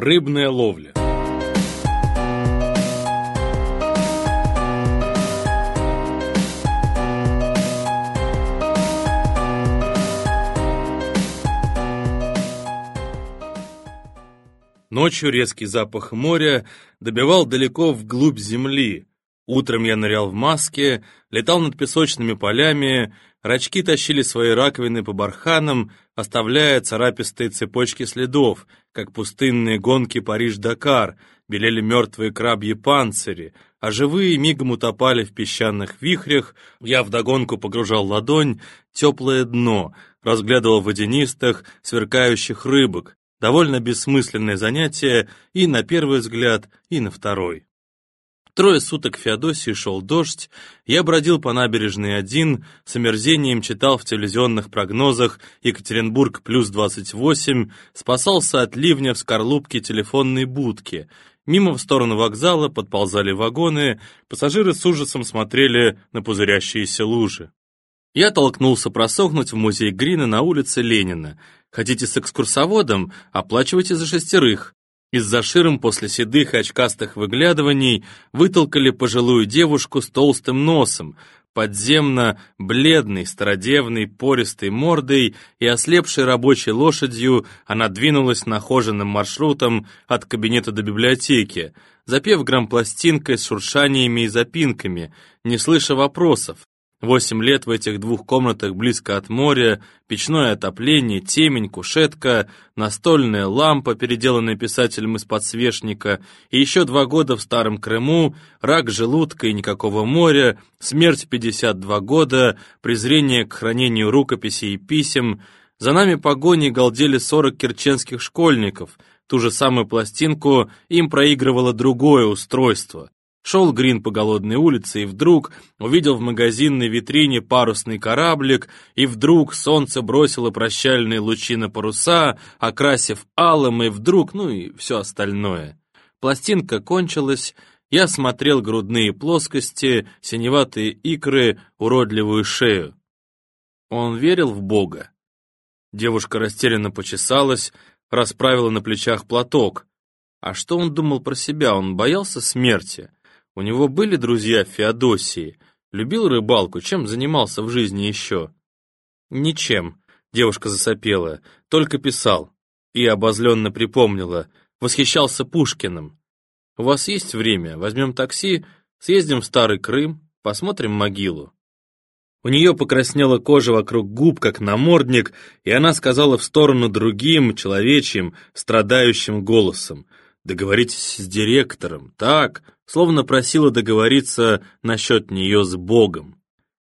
Рыбная ловля. Ночью резкий запах моря добивал далеко вглубь земли. Утром я нырял в маске, летал над песочными полями, рачки тащили свои раковины по барханам, оставляя царапистые цепочки следов, как пустынные гонки Париж-Дакар, белели мертвые крабьи панцири, а живые мигом утопали в песчаных вихрях, я вдогонку погружал ладонь, теплое дно, разглядывал водянистых, сверкающих рыбок, довольно бессмысленное занятие и на первый взгляд, и на второй. Трое суток в Феодосии шел дождь, я бродил по набережной один, с омерзением читал в телевизионных прогнозах Екатеринбург плюс 28, спасался от ливня в скорлупке телефонной будки. Мимо в сторону вокзала подползали вагоны, пассажиры с ужасом смотрели на пузырящиеся лужи. Я толкнулся просохнуть в музей Грина на улице Ленина. Хотите с экскурсоводом? Оплачивайте за шестерых. Из-за ширм после седых и очкастых выглядываний вытолкали пожилую девушку с толстым носом, подземно бледной, стародевной, пористой мордой и ослепшей рабочей лошадью. Она двинулась нахоженным маршрутом от кабинета до библиотеки, запев грампластинкой с шуршаниями и запинками, не слыша вопросов, Восемь лет в этих двух комнатах близко от моря, печное отопление, темень, кушетка, настольная лампа, переделанная писателем из подсвечника, и еще два года в Старом Крыму, рак желудка и никакого моря, смерть в 52 года, презрение к хранению рукописей и писем. За нами погони галдели 40 керченских школьников. Ту же самую пластинку им проигрывало другое устройство. Шел Грин по голодной улице и вдруг увидел в магазинной витрине парусный кораблик, и вдруг солнце бросило прощальные лучи на паруса, окрасив алым, и вдруг, ну и все остальное. Пластинка кончилась, я смотрел грудные плоскости, синеватые икры, уродливую шею. Он верил в Бога. Девушка растерянно почесалась, расправила на плечах платок. А что он думал про себя? Он боялся смерти. У него были друзья в Феодосии, любил рыбалку, чем занимался в жизни еще? Ничем, девушка засопела, только писал. И обозленно припомнила, восхищался Пушкиным. У вас есть время, возьмем такси, съездим в Старый Крым, посмотрим могилу. У нее покраснела кожа вокруг губ, как намордник, и она сказала в сторону другим, человечьим, страдающим голосом. «Договоритесь с директором, так, словно просила договориться насчет нее с Богом.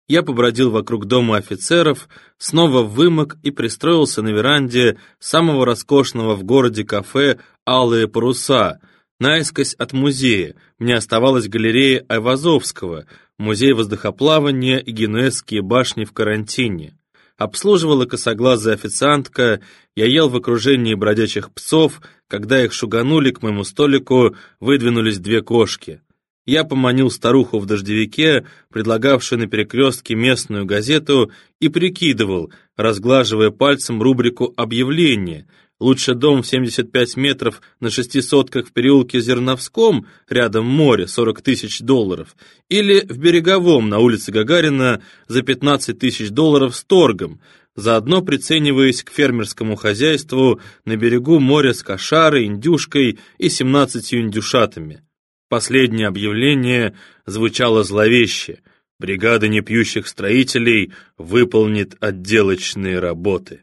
Я побродил вокруг дома офицеров, снова вымок и пристроился на веранде самого роскошного в городе кафе «Алые паруса», наискось от музея. Мне оставалась галерея Айвазовского, музей воздухоплавания и генуэзские башни в карантине. Обслуживала косоглазая официантка, я ел в окружении бродячих псов, когда их шуганули к моему столику, выдвинулись две кошки. Я поманил старуху в дождевике, предлагавшую на перекрестке местную газету, и прикидывал, разглаживая пальцем рубрику «Объявление», Лучше дом в 75 метров на шестисотках в переулке Зерновском, рядом море, 40 тысяч долларов, или в Береговом на улице Гагарина за 15 тысяч долларов с торгом, заодно прицениваясь к фермерскому хозяйству на берегу моря с кошарой, индюшкой и 17 индюшатами. Последнее объявление звучало зловеще. Бригада непьющих строителей выполнит отделочные работы.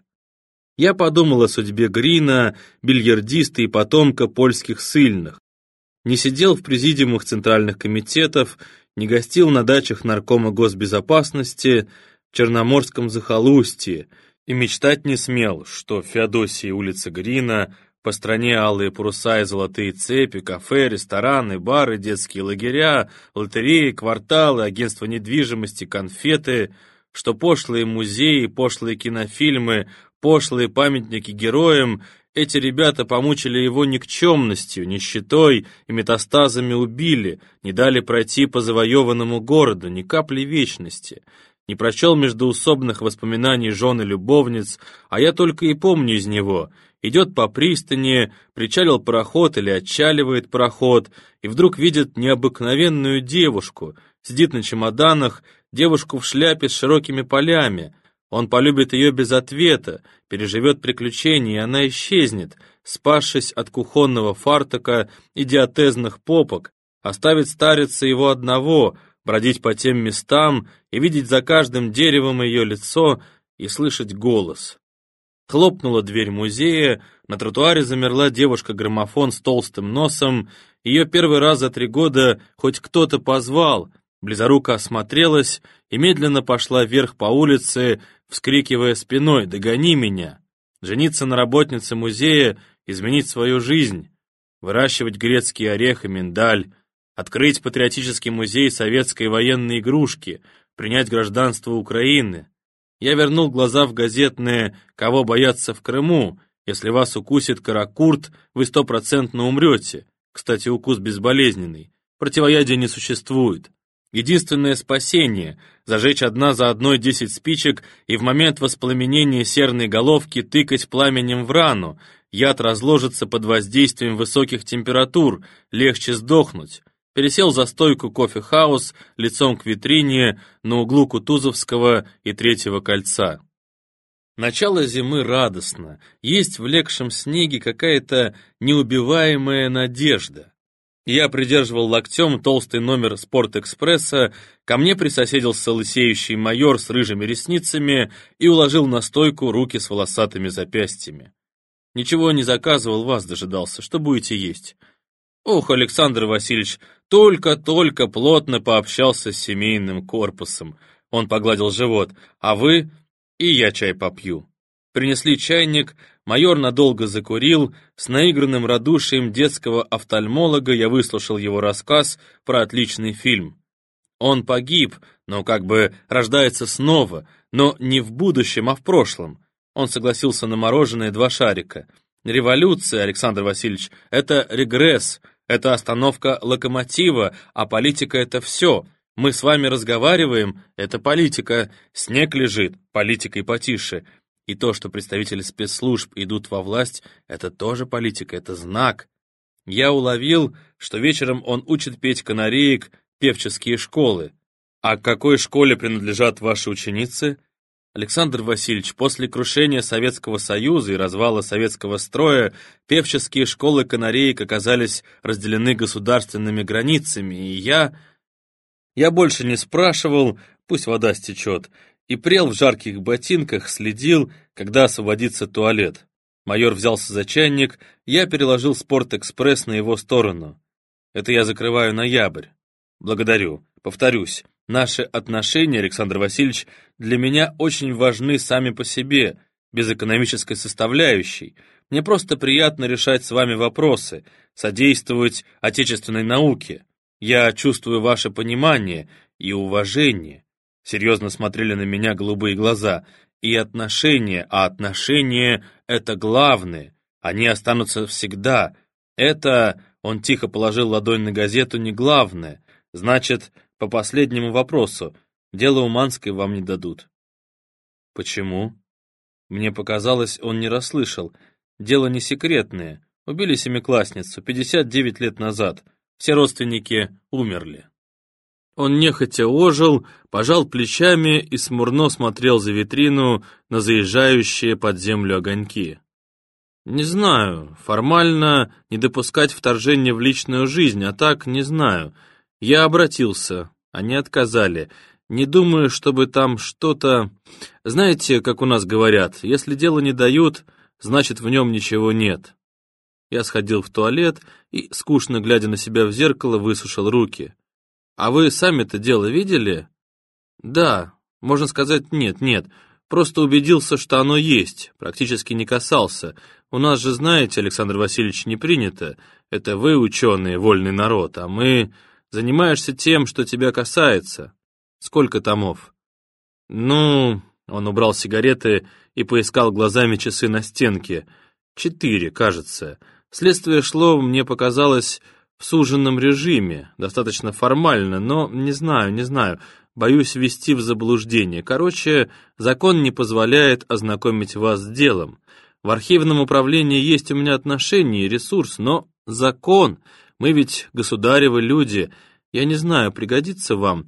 Я подумал о судьбе Грина, бильярдиста и потомка польских сыльных. Не сидел в президиумах центральных комитетов, не гостил на дачах наркома госбезопасности, Черноморском захолустье, и мечтать не смел, что в Феодосии улица Грина, по стране алые паруса и золотые цепи, кафе, рестораны, бары, детские лагеря, лотереи, кварталы, агентства недвижимости, конфеты, что пошлые музеи, пошлые кинофильмы, пошлые памятники героям, эти ребята помучили его никчемностью, нищетой и метастазами убили, не дали пройти по завоеванному городу, ни капли вечности. Не прочел междуусобных воспоминаний жены любовниц, а я только и помню из него, идет по пристани, причалил пароход или отчаливает пароход, и вдруг видит необыкновенную девушку, сидит на чемоданах, девушку в шляпе с широкими полями. Он полюбит ее без ответа, переживет приключения, и она исчезнет, спасшись от кухонного фартука и диатезных попок, оставит старица его одного, бродить по тем местам и видеть за каждым деревом ее лицо и слышать голос. Хлопнула дверь музея, на тротуаре замерла девушка-граммофон с толстым носом, ее первый раз за три года хоть кто-то позвал, близоруко осмотрелась и медленно пошла вверх по улице, вскрикивая спиной «Догони меня!». Жениться на работнице музея, изменить свою жизнь, выращивать грецкий орех и миндаль, открыть патриотический музей советской военной игрушки, принять гражданство Украины. Я вернул глаза в газетные «Кого бояться в Крыму?» Если вас укусит каракурт, вы стопроцентно умрете. Кстати, укус безболезненный. Противоядия не существует. Единственное спасение — зажечь одна за одной десять спичек и в момент воспламенения серной головки тыкать пламенем в рану. Яд разложится под воздействием высоких температур, легче сдохнуть пересел за стойку кофе-хаус лицом к витрине на углу Кутузовского и Третьего кольца. Начало зимы радостно, есть в легшем снеге какая-то неубиваемая надежда. Я придерживал локтем толстый номер «Спортэкспресса», ко мне присоседился лысеющий майор с рыжими ресницами и уложил на стойку руки с волосатыми запястьями. «Ничего не заказывал, вас дожидался. Что будете есть?» «Ох, Александр Васильевич, только-только плотно пообщался с семейным корпусом. Он погладил живот. А вы? И я чай попью. Принесли чайник, майор надолго закурил, с наигранным радушием детского офтальмолога я выслушал его рассказ про отличный фильм. Он погиб, но как бы рождается снова, но не в будущем, а в прошлом. Он согласился на мороженое два шарика. Революция, Александр Васильевич, это регресс, это остановка локомотива, а политика — это все. Мы с вами разговариваем — это политика. Снег лежит, политикой потише. И то, что представители спецслужб идут во власть, это тоже политика, это знак. Я уловил, что вечером он учит петь канареек певческие школы. А к какой школе принадлежат ваши ученицы? Александр Васильевич, после крушения Советского Союза и развала советского строя, певческие школы канареек оказались разделены государственными границами, и я... Я больше не спрашивал, пусть вода стечет, и прел в жарких ботинках, следил, когда освободится туалет. Майор взялся за чайник, я переложил «Спортэкспресс» на его сторону. Это я закрываю ноябрь. Благодарю. Повторюсь, Наши отношения, Александр Васильевич, для меня очень важны сами по себе, без экономической составляющей. Мне просто приятно решать с вами вопросы, содействовать отечественной науке. Я чувствую ваше понимание и уважение. Серьезно смотрели на меня голубые глаза. И отношения, а отношения — это главное. Они останутся всегда. Это, он тихо положил ладонь на газету, не главное. Значит, по последнему вопросу. Дело Уманской вам не дадут». «Почему?» Мне показалось, он не расслышал. Дело не секретное. Убили семиклассницу 59 лет назад. Все родственники умерли. Он нехотя ожил, пожал плечами и смурно смотрел за витрину на заезжающие под землю огоньки. «Не знаю. Формально не допускать вторжения в личную жизнь, а так не знаю. Я обратился, они отказали. Не думаю, чтобы там что-то... Знаете, как у нас говорят, если дело не дают, значит в нем ничего нет. Я сходил в туалет и, скучно глядя на себя в зеркало, высушил руки. А вы сами-то дело видели? Да, можно сказать, нет, нет. Просто убедился, что оно есть, практически не касался. У нас же, знаете, Александр Васильевич, не принято. Это вы, ученые, вольный народ, а мы... Занимаешься тем, что тебя касается. Сколько томов? Ну, он убрал сигареты и поискал глазами часы на стенке. Четыре, кажется. Следствие шло, мне показалось, в суженном режиме, достаточно формально, но не знаю, не знаю, боюсь ввести в заблуждение. Короче, закон не позволяет ознакомить вас с делом. В архивном управлении есть у меня отношения и ресурс, но закон. Мы ведь государевы люди. Я не знаю, пригодится вам.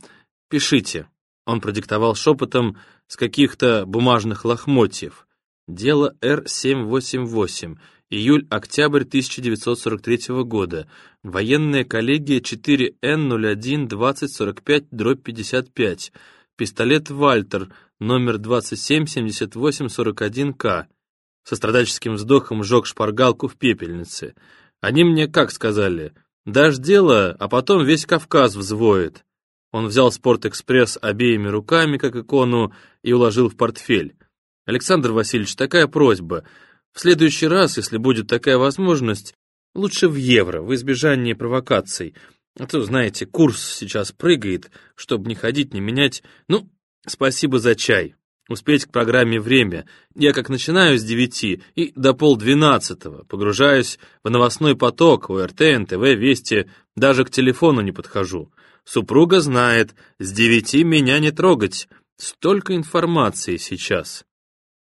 Пишите. Он продиктовал шепотом с каких-то бумажных лохмотьев. Дело Р-788. Июль-октябрь 1943 года. Военная коллегия 4Н01-2045-55. Пистолет «Вальтер», номер 277841К. Со страдаческим вздохом сжег шпаргалку в пепельнице. Они мне как сказали? Дашь дело, а потом весь Кавказ взвоет. Он взял «Спортэкспресс» обеими руками, как икону, и уложил в портфель. «Александр Васильевич, такая просьба. В следующий раз, если будет такая возможность, лучше в евро, в избежание провокаций. А то, знаете, курс сейчас прыгает, чтобы не ходить, не менять. Ну, спасибо за чай. Успеть к программе время. Я как начинаю с девяти и до полдвенадцатого, погружаюсь в новостной поток, ОРТ, НТВ, Вести, даже к телефону не подхожу. Супруга знает, с девяти меня не трогать. Столько информации сейчас.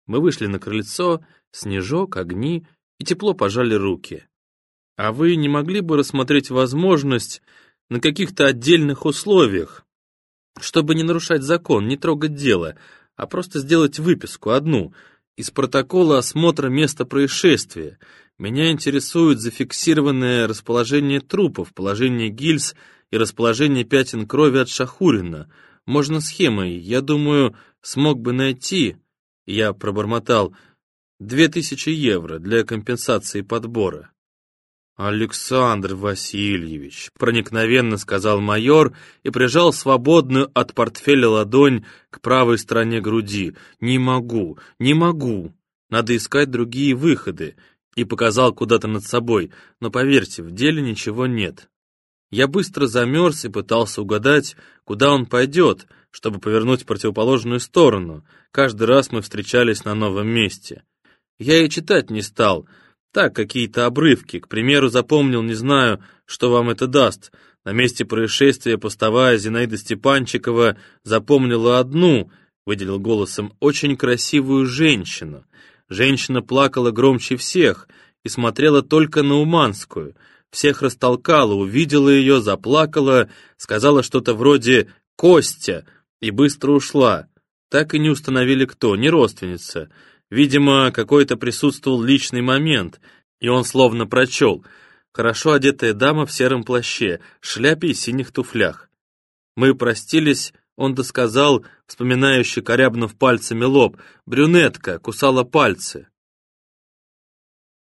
Мы вышли на крыльцо, снежок, огни, и тепло пожали руки. А вы не могли бы рассмотреть возможность на каких-то отдельных условиях, чтобы не нарушать закон, не трогать дело, а просто сделать выписку, одну, из протокола осмотра места происшествия. Меня интересует зафиксированное расположение трупов, положение гильз и расположение пятен крови от Шахурина. Можно схемой, я думаю, смог бы найти, я пробормотал, две тысячи евро для компенсации подбора. «Александр Васильевич», — проникновенно сказал майор и прижал свободную от портфеля ладонь к правой стороне груди. «Не могу, не могу. Надо искать другие выходы». И показал куда-то над собой. Но поверьте, в деле ничего нет. Я быстро замерз и пытался угадать, куда он пойдет, чтобы повернуть в противоположную сторону. Каждый раз мы встречались на новом месте. Я и читать не стал. Так, какие-то обрывки. К примеру, запомнил, не знаю, что вам это даст. На месте происшествия постовая Зинаида Степанчикова запомнила одну, выделил голосом, очень красивую женщину. Женщина плакала громче всех и смотрела только на Уманскую — всех растолкала, увидела ее, заплакала, сказала что-то вроде «Костя» и быстро ушла. Так и не установили кто, не родственница. Видимо, какой-то присутствовал личный момент, и он словно прочел. Хорошо одетая дама в сером плаще, шляпе и синих туфлях. Мы простились, он досказал, вспоминающий корябнув пальцами лоб, брюнетка, кусала пальцы.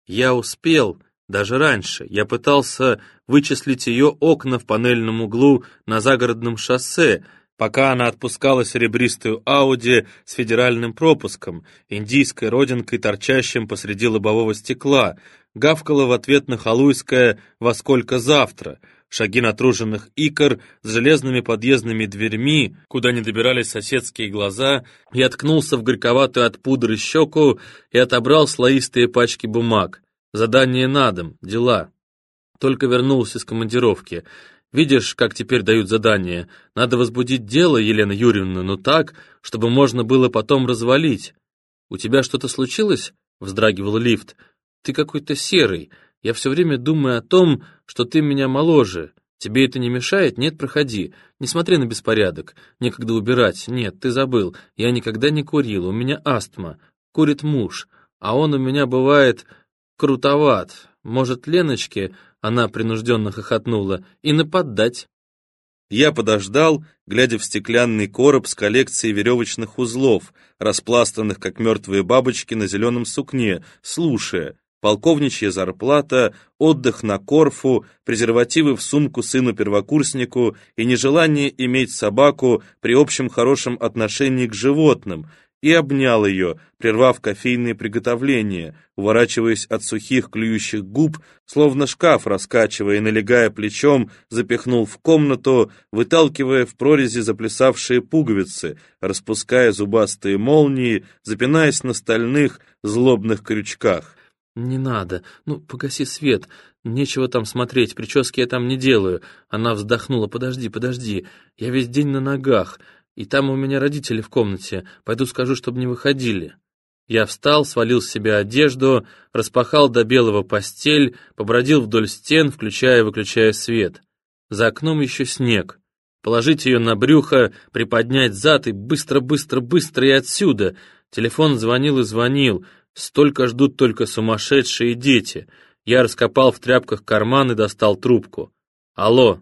Я успел, даже раньше я пытался вычислить ее окна в панельном углу на загородном шоссе, пока она отпускала серебристую Ауди с федеральным пропуском, индийской родинкой, торчащим посреди лобового стекла, гавкала в ответ на халуйское «Во сколько завтра?», шаги натруженных икр с железными подъездными дверьми, куда не добирались соседские глаза, я ткнулся в горьковатую от пудры щеку и отобрал слоистые пачки бумаг. Задание на дом, дела. Только вернулся из командировки. Видишь, как теперь дают задание. Надо возбудить дело, Елена Юрьевна, но так, чтобы можно было потом развалить. У тебя что-то случилось? Вздрагивал лифт. Ты какой-то серый. Я все время думаю о том, что ты меня моложе. Тебе это не мешает? Нет, проходи. Не смотри на беспорядок. Некогда убирать. Нет, ты забыл. Я никогда не курил. У меня астма. Курит муж. А он у меня бывает крутоват. Может, Леночке, она принужденно хохотнула, и нападать. Я подождал, глядя в стеклянный короб с коллекцией веревочных узлов, распластанных, как мертвые бабочки, на зеленом сукне, слушая. Полковничья зарплата, отдых на Корфу, презервативы в сумку сыну-первокурснику и нежелание иметь собаку при общем хорошем отношении к животным, и обнял ее, прервав кофейные приготовления, уворачиваясь от сухих клюющих губ, словно шкаф раскачивая и налегая плечом, запихнул в комнату, выталкивая в прорези заплясавшие пуговицы, распуская зубастые молнии, запинаясь на стальных злобных крючках. «Не надо. Ну, погаси свет. Нечего там смотреть, прически я там не делаю». Она вздохнула. «Подожди, подожди. Я весь день на ногах. И там у меня родители в комнате. Пойду скажу, чтобы не выходили». Я встал, свалил с себя одежду, распахал до белого постель, побродил вдоль стен, включая и выключая свет. За окном еще снег. Положить ее на брюхо, приподнять зад и быстро-быстро-быстро и отсюда. Телефон звонил и звонил. Столько ждут только сумасшедшие дети. Я раскопал в тряпках карман и достал трубку. «Алло!»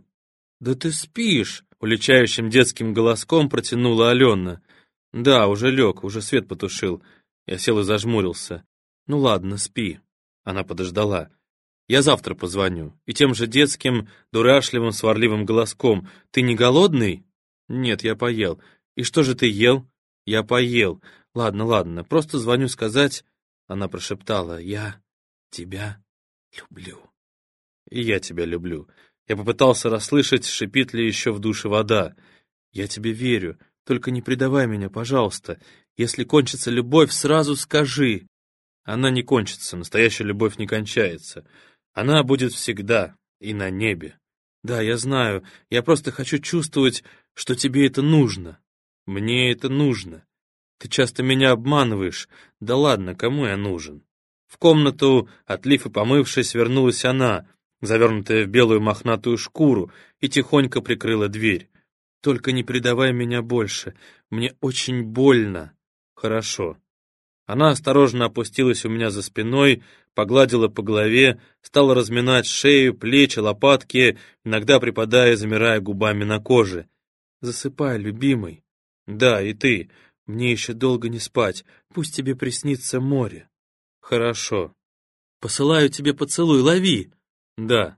«Да ты спишь!» — уличающим детским голоском протянула Алена. «Да, уже лег, уже свет потушил». Я сел и зажмурился. «Ну ладно, спи». Она подождала. «Я завтра позвоню». И тем же детским, дурашливым, сварливым голоском. «Ты не голодный?» «Нет, я поел». «И что же ты ел?» «Я поел». «Ладно, ладно, просто звоню сказать...» Она прошептала. «Я тебя люблю». «И я тебя люблю». Я попытался расслышать, шипит ли еще в душе вода. «Я тебе верю, только не предавай меня, пожалуйста. Если кончится любовь, сразу скажи. Она не кончится, настоящая любовь не кончается. Она будет всегда и на небе. Да, я знаю, я просто хочу чувствовать, что тебе это нужно. Мне это нужно. Ты часто меня обманываешь. Да ладно, кому я нужен? В комнату, отлив и помывшись, вернулась она, завернутая в белую мохнатую шкуру, и тихонько прикрыла дверь. «Только не предавай меня больше. Мне очень больно». «Хорошо». Она осторожно опустилась у меня за спиной, погладила по голове, стала разминать шею, плечи, лопатки, иногда припадая и замирая губами на коже. «Засыпай, любимый». «Да, и ты. Мне еще долго не спать. Пусть тебе приснится море». «Хорошо». «Посылаю тебе поцелуй, лови». «Да».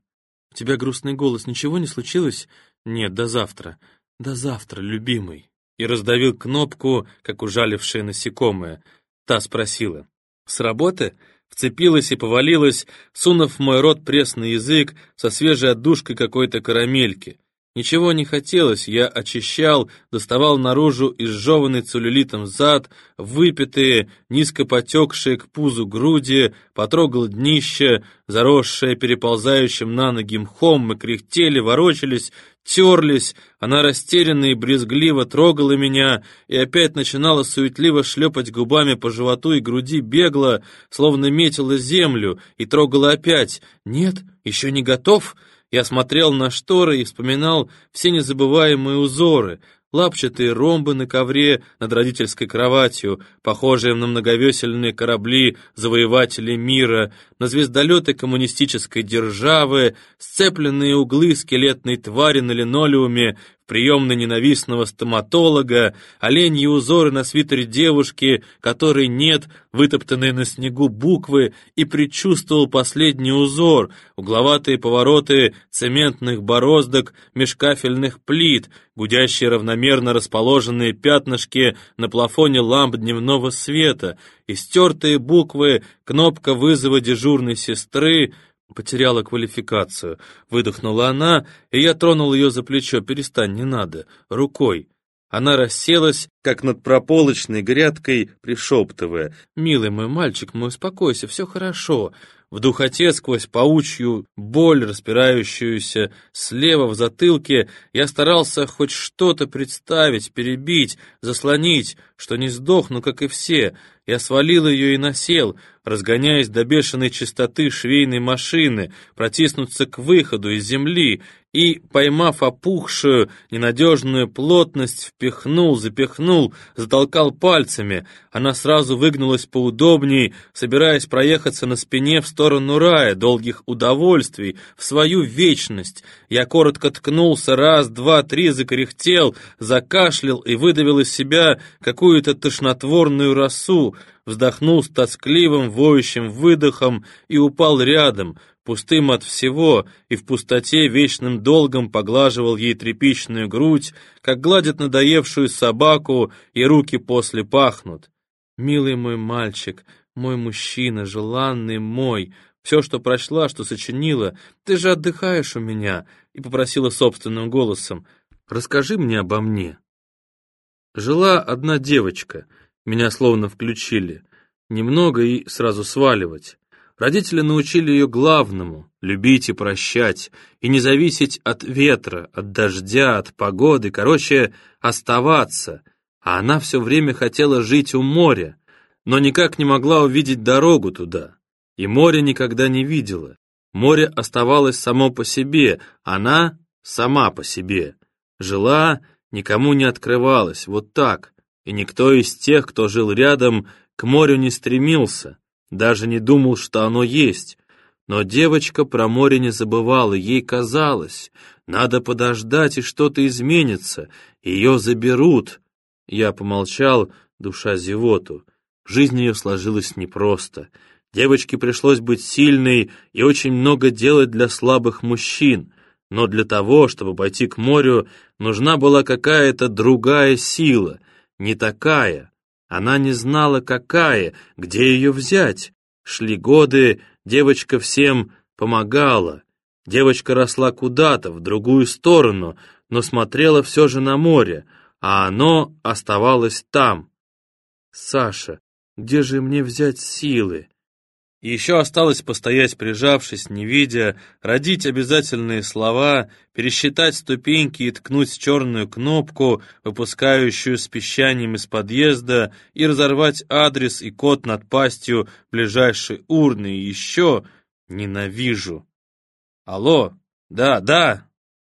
«У тебя грустный голос. Ничего не случилось?» «Нет, до завтра». «До завтра, любимый» и раздавил кнопку, как ужалившее насекомое. Та спросила. «С работы?» Вцепилась и повалилась, сунув в мой рот пресный язык со свежей отдушкой какой-то карамельки. Ничего не хотелось, я очищал, доставал наружу изжеванный целлюлитом зад, выпитые, низко потекшие к пузу груди, потрогал днище, заросшее переползающим на ноги мхом, мы кряхтели, ворочались, терлись, она растерянно и брезгливо трогала меня и опять начинала суетливо шлепать губами по животу и груди, бегла, словно метила землю, и трогала опять. «Нет, еще не готов?» Я смотрел на шторы и вспоминал все незабываемые узоры, лапчатые ромбы на ковре над родительской кроватью, похожие на многовесельные корабли завоевателей мира, на звездолеты коммунистической державы, сцепленные углы скелетной твари на линолеуме, приемной ненавистного стоматолога, оленьи узоры на свитере девушки, которой нет, вытоптанные на снегу буквы, и предчувствовал последний узор, угловатые повороты цементных бороздок, межкафельных плит, гудящие равномерно расположенные пятнышки на плафоне ламп дневного света, истертые буквы, кнопка вызова дежурной сестры — Потеряла квалификацию. Выдохнула она, и я тронул ее за плечо. «Перестань, не надо. Рукой». Она расселась, как над прополочной грядкой, пришептывая. «Милый мой мальчик мой, успокойся, все хорошо в духоте сквозь паучью боль, распирающуюся слева в затылке, я старался хоть что-то представить, перебить, заслонить, что не сдохну, как и все. Я свалил ее и насел, разгоняясь до бешеной частоты швейной машины, протиснуться к выходу из земли, и, поймав опухшую, ненадежную плотность, впихнул, запихнул, затолкал пальцами. Она сразу выгнулась поудобней, собираясь проехаться на спине в сторону рая, долгих удовольствий, в свою вечность. Я коротко ткнулся, раз, два, три, закряхтел, закашлял и выдавил из себя какую-то тошнотворную росу, вздохнул с тоскливым, воющим выдохом и упал рядом, пустым от всего, и в пустоте вечным долгом поглаживал ей тряпичную грудь, как гладят надоевшую собаку, и руки после пахнут. «Милый мой мальчик, мой мужчина, желанный мой, все, что прочла, что сочинила, ты же отдыхаешь у меня», и попросила собственным голосом, «Расскажи мне обо мне». Жила одна девочка, меня словно включили, немного и сразу сваливать. Родители научили ее главному — любить и прощать, и не зависеть от ветра, от дождя, от погоды, короче, оставаться. А она все время хотела жить у моря. но никак не могла увидеть дорогу туда. И море никогда не видела. Море оставалось само по себе, она сама по себе. Жила, никому не открывалась, вот так. И никто из тех, кто жил рядом, к морю не стремился, даже не думал, что оно есть. Но девочка про море не забывала, ей казалось, надо подождать, и что-то изменится, ее заберут. Я помолчал, душа зевоту. Жизнь ее сложилась непросто. Девочке пришлось быть сильной и очень много делать для слабых мужчин. Но для того, чтобы пойти к морю, нужна была какая-то другая сила, не такая. Она не знала, какая, где ее взять. Шли годы, девочка всем помогала. Девочка росла куда-то, в другую сторону, но смотрела все же на море, а оно оставалось там. «Саша, где же мне взять силы?» Еще осталось постоять, прижавшись, не видя, родить обязательные слова, пересчитать ступеньки и ткнуть черную кнопку, выпускающую с песчанием из подъезда, и разорвать адрес и код над пастью ближайшей урны, и еще ненавижу. Алло, да, да.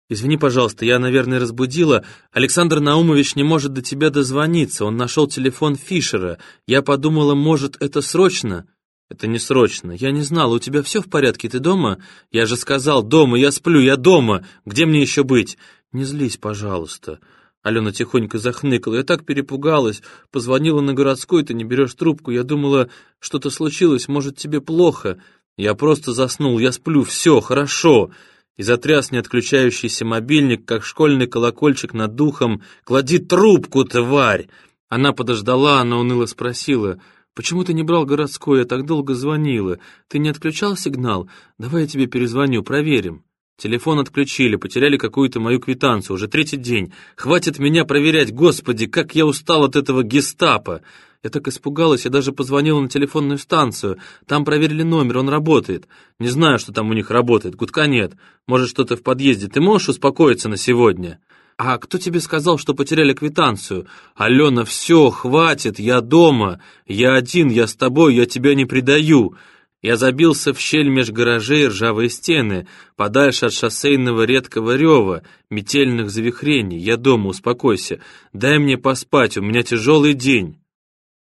Извини, пожалуйста, я, наверное, разбудила. Александр Наумович не может до тебя дозвониться, он нашел телефон Фишера. Я подумала, может, это срочно? «Это не срочно. Я не знала, у тебя все в порядке, ты дома? Я же сказал, дома, я сплю, я дома. Где мне еще быть?» «Не злись, пожалуйста». Алена тихонько захныкала. Я так перепугалась. Позвонила на городской, ты не берешь трубку. Я думала, что-то случилось, может, тебе плохо. Я просто заснул, я сплю, все, хорошо. И затряс неотключающийся мобильник, как школьный колокольчик над духом. «Клади трубку, тварь!» Она подождала, она уныло спросила — «Почему ты не брал городской? Я так долго звонила. Ты не отключал сигнал? Давай я тебе перезвоню, проверим». Телефон отключили, потеряли какую-то мою квитанцию, уже третий день. Хватит меня проверять, господи, как я устал от этого гестапо. Я так испугалась, я даже позвонила на телефонную станцию. Там проверили номер, он работает. Не знаю, что там у них работает, гудка нет. Может, что-то в подъезде. Ты можешь успокоиться на сегодня?» «А кто тебе сказал, что потеряли квитанцию?» «Алена, все, хватит, я дома. Я один, я с тобой, я тебя не предаю». Я забился в щель меж гаражей ржавые стены, подальше от шоссейного редкого рева, метельных завихрений. Я дома, успокойся. Дай мне поспать, у меня тяжелый день.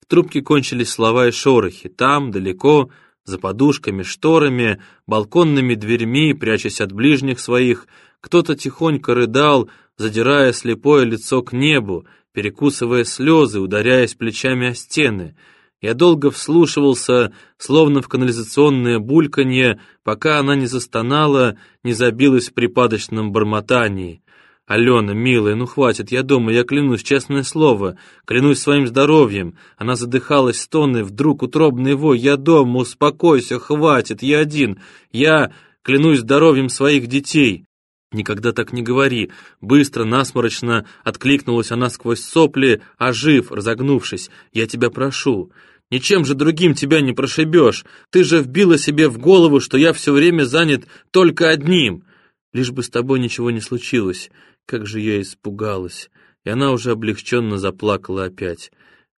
В трубке кончились слова и шорохи. Там, далеко, за подушками, шторами, балконными дверьми, прячась от ближних своих, кто-то тихонько рыдал, задирая слепое лицо к небу, перекусывая слезы, ударяясь плечами о стены. Я долго вслушивался, словно в канализационное бульканье, пока она не застонала, не забилась в припадочном бормотании. «Алена, милая, ну хватит, я дома, я клянусь, честное слово, клянусь своим здоровьем». Она задыхалась стоны, вдруг утробный вой. «Я дома, успокойся, хватит, я один. Я клянусь здоровьем своих детей». «Никогда так не говори!» Быстро, насморочно откликнулась она сквозь сопли, ожив, разогнувшись. «Я тебя прошу!» «Ничем же другим тебя не прошибешь! Ты же вбила себе в голову, что я все время занят только одним!» «Лишь бы с тобой ничего не случилось!» Как же я испугалась! И она уже облегченно заплакала опять.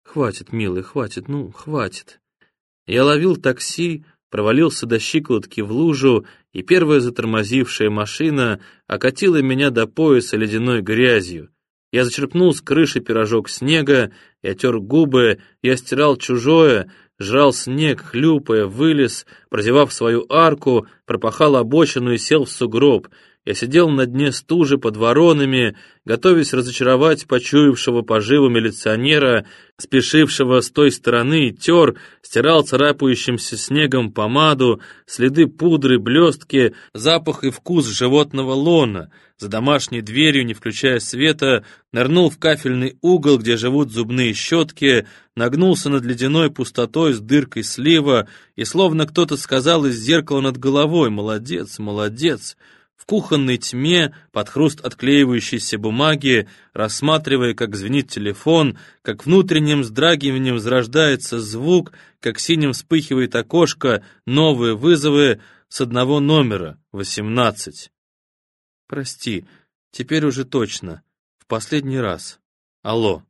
«Хватит, милый, хватит, ну, хватит!» Я ловил такси, провалился до щиколотки в лужу, и первая затормозившая машина окатила меня до пояса ледяной грязью. Я зачерпнул с крыши пирожок снега, я тер губы, я стирал чужое, жрал снег, хлюпая, вылез, прозевав свою арку, пропахал обочину и сел в сугроб — я сидел на дне стужи под воронами, готовясь разочаровать почуявшего поживу милиционера, спешившего с той стороны, тер, стирал царапающимся снегом помаду, следы пудры, блестки, запах и вкус животного лона. За домашней дверью, не включая света, нырнул в кафельный угол, где живут зубные щетки, нагнулся над ледяной пустотой с дыркой слива, и словно кто-то сказал из зеркала над головой «Молодец, молодец!» В кухонной тьме, под хруст отклеивающейся бумаги, рассматривая, как звенит телефон, как внутренним вздрагиванием зарождается звук, как синим вспыхивает окошко, новые вызовы с одного номера, 18. Прости, теперь уже точно, в последний раз. Алло.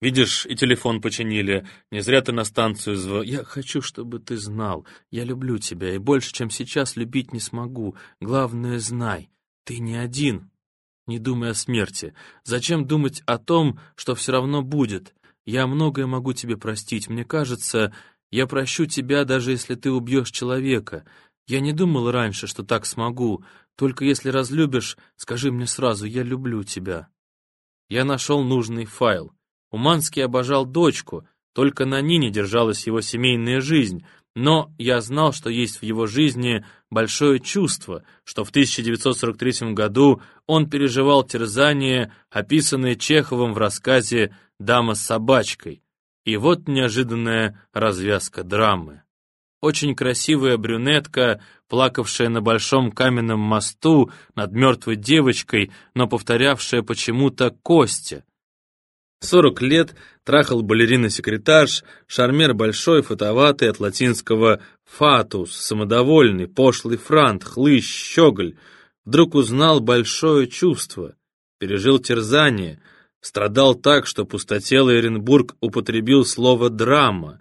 Видишь, и телефон починили. Не зря ты на станцию зв... Я хочу, чтобы ты знал. Я люблю тебя, и больше, чем сейчас, любить не смогу. Главное, знай, ты не один. Не думай о смерти. Зачем думать о том, что все равно будет? Я многое могу тебе простить. Мне кажется, я прощу тебя, даже если ты убьешь человека. Я не думал раньше, что так смогу. Только если разлюбишь, скажи мне сразу, я люблю тебя. Я нашел нужный файл. Уманский обожал дочку, только на Нине держалась его семейная жизнь, но я знал, что есть в его жизни большое чувство, что в 1943 году он переживал терзание, описанное Чеховым в рассказе «Дама с собачкой». И вот неожиданная развязка драмы. Очень красивая брюнетка, плакавшая на большом каменном мосту над мертвой девочкой, но повторявшая почему-то Костя, Сорок лет трахал балерина-секретарш, шармер большой, фотоватый, от латинского «фатус», самодовольный, пошлый франт, хлыщ, щеголь. Вдруг узнал большое чувство, пережил терзание, страдал так, что пустотелый Эренбург употребил слово «драма».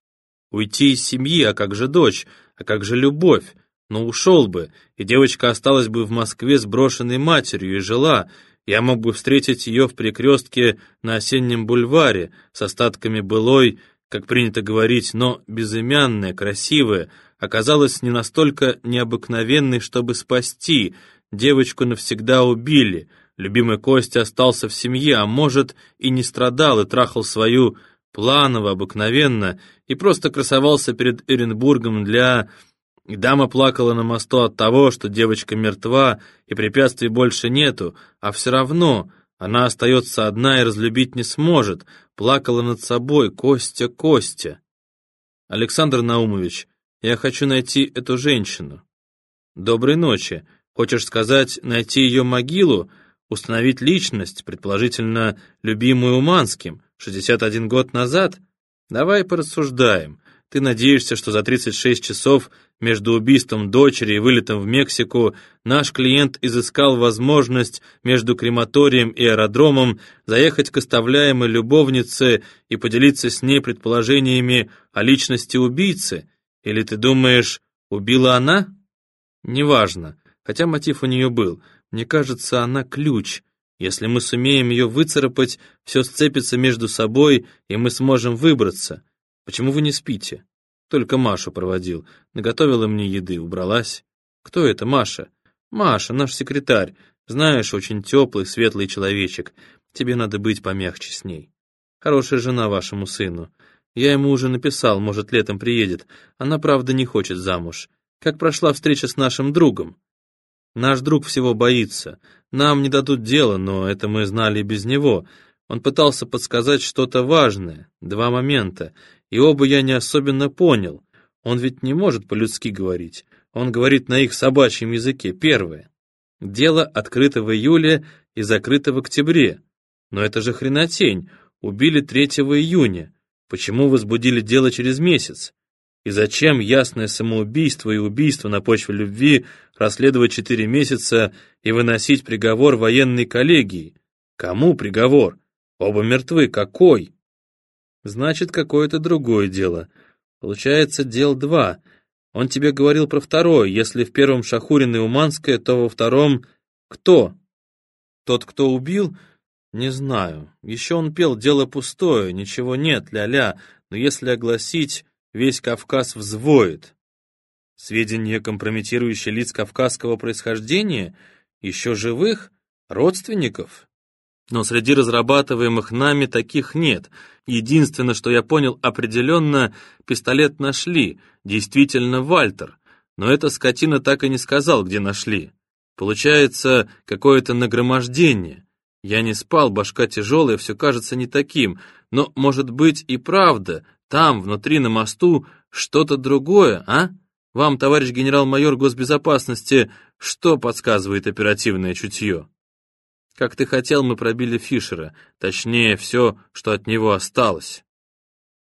Уйти из семьи, а как же дочь, а как же любовь? Но ушел бы, и девочка осталась бы в Москве с брошенной матерью и жила, я мог бы встретить ее в перекрестке на осеннем бульваре с остатками былой, как принято говорить, но безымянная, красивая, оказалась не настолько необыкновенной, чтобы спасти. Девочку навсегда убили. Любимый Костя остался в семье, а может, и не страдал, и трахал свою планово, обыкновенно, и просто красовался перед Эренбургом для дама плакала на мосту от того, что девочка мертва, и препятствий больше нету, а все равно она остается одна и разлюбить не сможет, плакала над собой, Костя, Костя. Александр Наумович, я хочу найти эту женщину. Доброй ночи. Хочешь сказать, найти ее могилу, установить личность, предположительно, любимую Уманским, 61 год назад? Давай порассуждаем. Ты надеешься, что за 36 часов между убийством дочери и вылетом в Мексику наш клиент изыскал возможность между крематорием и аэродромом заехать к оставляемой любовнице и поделиться с ней предположениями о личности убийцы? Или ты думаешь, убила она? Неважно, хотя мотив у нее был. Мне кажется, она ключ. Если мы сумеем ее выцарапать, все сцепится между собой, и мы сможем выбраться. Почему вы не спите? Только Машу проводил. Наготовила мне еды, убралась. Кто это, Маша? Маша, наш секретарь. Знаешь, очень теплый, светлый человечек. Тебе надо быть помягче с ней. Хорошая жена вашему сыну. Я ему уже написал, может, летом приедет. Она, правда, не хочет замуж. Как прошла встреча с нашим другом? Наш друг всего боится. Нам не дадут дело, но это мы знали без него. Он пытался подсказать что-то важное. Два момента и оба я не особенно понял. Он ведь не может по-людски говорить. Он говорит на их собачьем языке. Первое. Дело открыто в июле и закрыто в октябре. Но это же хренотень. Убили 3 июня. Почему возбудили дело через месяц? И зачем ясное самоубийство и убийство на почве любви расследовать 4 месяца и выносить приговор военной коллегии? Кому приговор? Оба мертвы. Какой? Значит, какое-то другое дело. Получается, дел два. Он тебе говорил про второе. Если в первом Шахурин и Уманская, то во втором... Кто? Тот, кто убил? Не знаю. Еще он пел «Дело пустое», ничего нет, ля-ля. Но если огласить, весь Кавказ взвоет. Сведения, компрометирующие лиц кавказского происхождения? Еще живых? Родственников? Но среди разрабатываемых нами таких нет. Единственное, что я понял определенно, пистолет нашли, действительно Вальтер. Но эта скотина так и не сказал, где нашли. Получается, какое-то нагромождение. Я не спал, башка тяжелая, все кажется не таким. Но, может быть, и правда, там, внутри на мосту, что-то другое, а? Вам, товарищ генерал-майор госбезопасности, что подсказывает оперативное чутье? Как ты хотел, мы пробили Фишера, точнее, все, что от него осталось.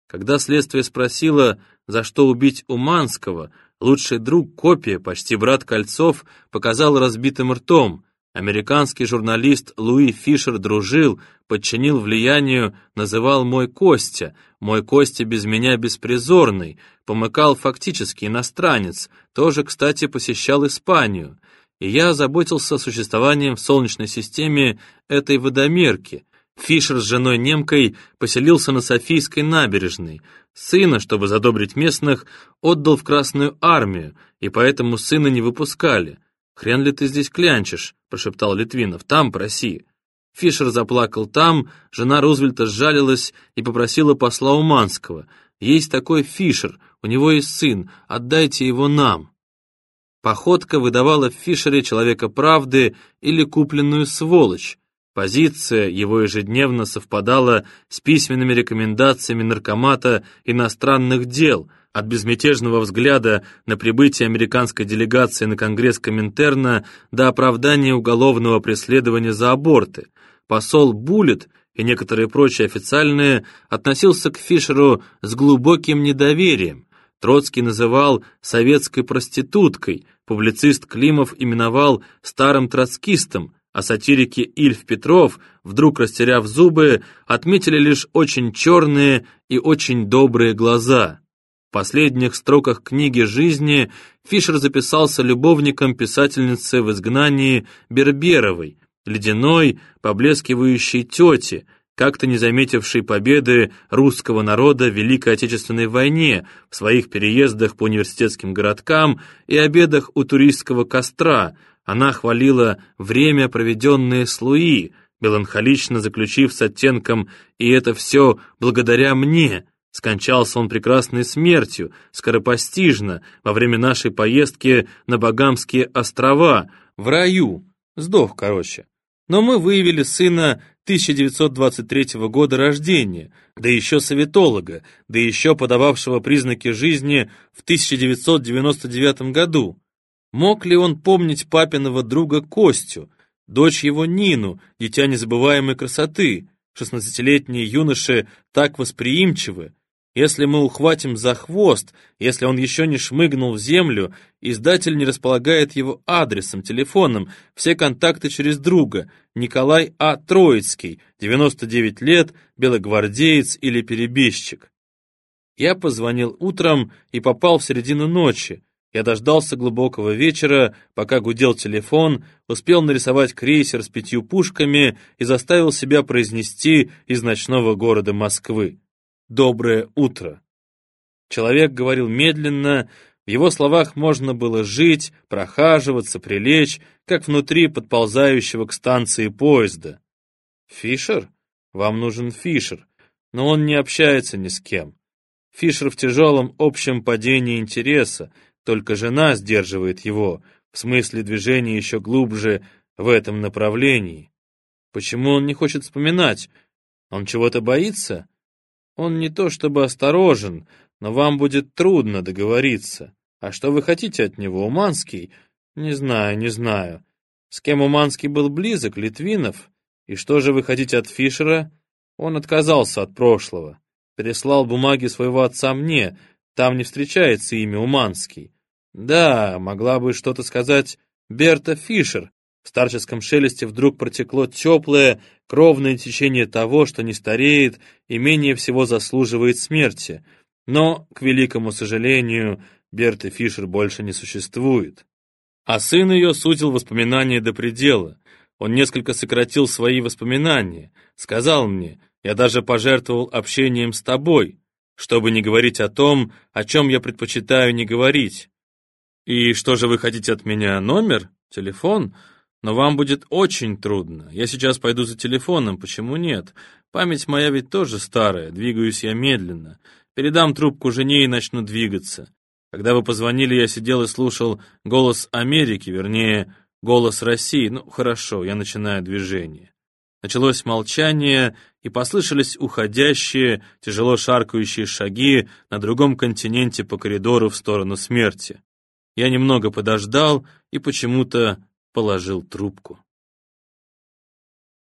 Когда следствие спросило, за что убить Уманского, лучший друг, копия, почти брат Кольцов, показал разбитым ртом. Американский журналист Луи Фишер дружил, подчинил влиянию, называл «мой Костя», «мой Костя без меня беспризорный», помыкал фактически иностранец, тоже, кстати, посещал Испанию. И я заботился существованием в Солнечной системе этой водомерки. Фишер с женой-немкой поселился на Софийской набережной. Сына, чтобы задобрить местных, отдал в Красную армию, и поэтому сына не выпускали. «Хрен ли ты здесь клянчишь?» — прошептал Литвинов. «Там проси». Фишер заплакал там, жена Рузвельта сжалилась и попросила посла Уманского. «Есть такой Фишер, у него есть сын, отдайте его нам». Походка выдавала в Фишере человека правды или купленную сволочь. Позиция его ежедневно совпадала с письменными рекомендациями наркомата иностранных дел — от безмятежного взгляда на прибытие американской делегации на Конгресс Коминтерна до оправдания уголовного преследования за аборты. Посол Буллет и некоторые прочие официальные относился к Фишеру с глубоким недоверием. Троцкий называл советской проституткой, публицист Климов именовал старым троцкистом, а сатирики Ильф Петров, вдруг растеряв зубы, отметили лишь очень черные и очень добрые глаза. В последних строках книги жизни Фишер записался любовником писательницы в изгнании Берберовой, ледяной, поблескивающей тети, как-то не заметившей победы русского народа в Великой Отечественной войне в своих переездах по университетским городкам и обедах у туристского костра. Она хвалила время, проведенное с Луи, меланхолично заключив с оттенком «и это все благодаря мне», Скончался он прекрасной смертью, скоропостижно, во время нашей поездки на Багамские острова, в раю. Сдох, короче. Но мы выявили сына 1923 года рождения, да еще советолога, да еще подававшего признаки жизни в 1999 году. Мог ли он помнить папиного друга Костю, дочь его Нину, дитя незабываемой красоты? Шестнадцатилетние юноши так восприимчивы, если мы ухватим за хвост, если он еще не шмыгнул в землю, издатель не располагает его адресом, телефоном, все контакты через друга, Николай А. Троицкий, 99 лет, белогвардеец или перебежчик. Я позвонил утром и попал в середину ночи. Я дождался глубокого вечера, пока гудел телефон, успел нарисовать крейсер с пятью пушками и заставил себя произнести из ночного города Москвы доброе утро. Человек говорил медленно, в его словах можно было жить, прохаживаться, прилечь, как внутри подползающего к станции поезда. «Фишер? Вам нужен Фишер, но он не общается ни с кем. Фишер в тяжелом общем падении интереса, только жена сдерживает его, в смысле движения еще глубже в этом направлении. Почему он не хочет вспоминать? Он чего-то боится? Он не то чтобы осторожен, но вам будет трудно договориться. А что вы хотите от него, Уманский? Не знаю, не знаю. С кем Уманский был близок, Литвинов? И что же вы хотите от Фишера? Он отказался от прошлого. Переслал бумаги своего отца мне, там не встречается имя Уманский. Да, могла бы что-то сказать Берта Фишер, в старческом шелесте вдруг протекло теплое, кровное течение того, что не стареет и менее всего заслуживает смерти. Но, к великому сожалению, Берты Фишер больше не существует. А сын ее сузил воспоминания до предела. Он несколько сократил свои воспоминания. Сказал мне, я даже пожертвовал общением с тобой, чтобы не говорить о том, о чем я предпочитаю не говорить. И что же вы хотите от меня? Номер? Телефон? Но вам будет очень трудно. Я сейчас пойду за телефоном, почему нет? Память моя ведь тоже старая, двигаюсь я медленно. Передам трубку жене и начну двигаться. Когда вы позвонили, я сидел и слушал голос Америки, вернее, голос России. Ну, хорошо, я начинаю движение. Началось молчание, и послышались уходящие, тяжело шаркающие шаги на другом континенте по коридору в сторону смерти. Я немного подождал и почему-то положил трубку.